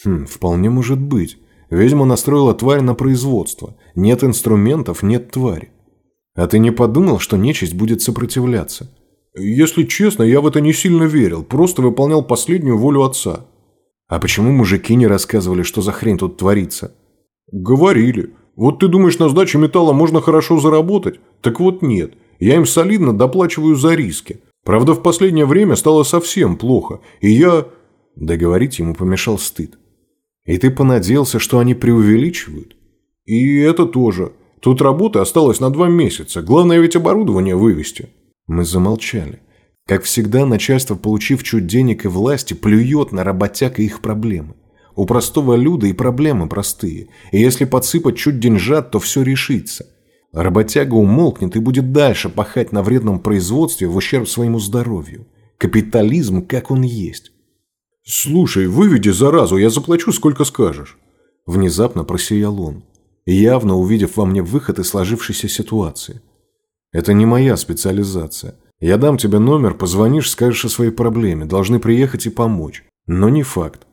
Хм, вполне может быть. Ведьма настроила тварь на производство. Нет инструментов, нет твари. А ты не подумал, что нечисть будет сопротивляться? Если честно, я в это не сильно верил, просто выполнял последнюю волю отца. А почему мужики не рассказывали, что за хрень тут творится? Говорили. Вот ты думаешь, на сдаче металла можно хорошо заработать? Так вот нет. Я им солидно доплачиваю за риски. Правда, в последнее время стало совсем плохо, и я... Договорить ему помешал стыд. И ты понадеялся, что они преувеличивают? И это тоже. Тут работы осталось на два месяца. Главное ведь оборудование вывести. Мы замолчали. Как всегда, начальство, получив чуть денег и власти, плюет на работяг и их проблемы. У простого люда и проблемы простые. И если подсыпать чуть деньжат, то все решится. Работяга умолкнет и будет дальше пахать на вредном производстве в ущерб своему здоровью. Капитализм, как он есть. «Слушай, выведи заразу, я заплачу, сколько скажешь». Внезапно просиял он, явно увидев во мне выход из сложившейся ситуации. «Это не моя специализация. Я дам тебе номер, позвонишь, скажешь о своей проблеме, должны приехать и помочь. Но не факт.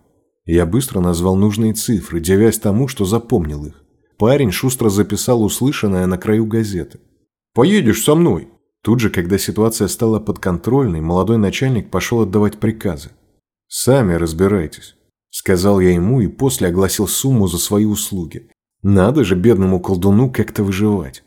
Я быстро назвал нужные цифры, девясь тому, что запомнил их. Парень шустро записал услышанное на краю газеты. «Поедешь со мной». Тут же, когда ситуация стала подконтрольной, молодой начальник пошел отдавать приказы. «Сами разбирайтесь», – сказал я ему и после огласил сумму за свои услуги. Надо же бедному колдуну как-то выживать.